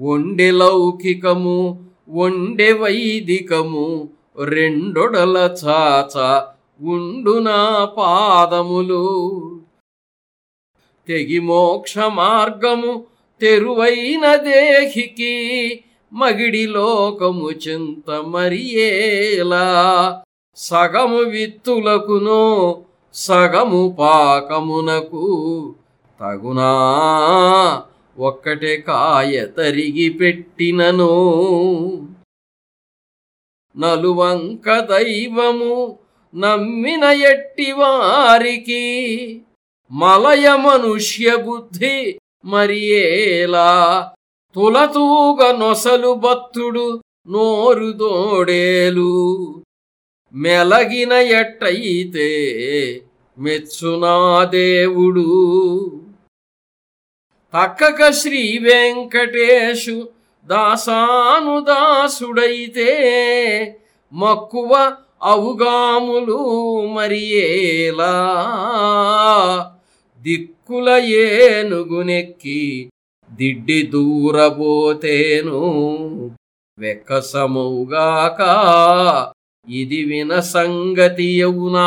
ఒండె లౌకికము ఒండె వైదికము రెండొడల చాచ ఉండునా పాదములు. తెగి మోక్ష మార్గము తెరువైన దేహికి మగిడి లోకము చింత మరియేలా. సగము విత్తులకును సగము పాకమునకు తగునా ఒక్కటే కాయ తరిగి పెట్టినను. నలువంక దైవము నమ్మిన ఎట్టి వారికి? మలయ మనుష్య బుద్ధి మరియేలా తులతూగ నొసలు బత్తుడు నోరు దోడేలు మెలగిన ఎట్టయితే మెచ్చునా దేవుడు. తక్కక శ్రీ వెంకటేశు దాసాను దాసుడైతే మక్కువ అవుగాములు మరియేలా. దిక్కుల ఏనుగునెక్కి దిడ్డి దూరబోతేను వెక్కసమౌగాక ఇది విన సంగతి అవునా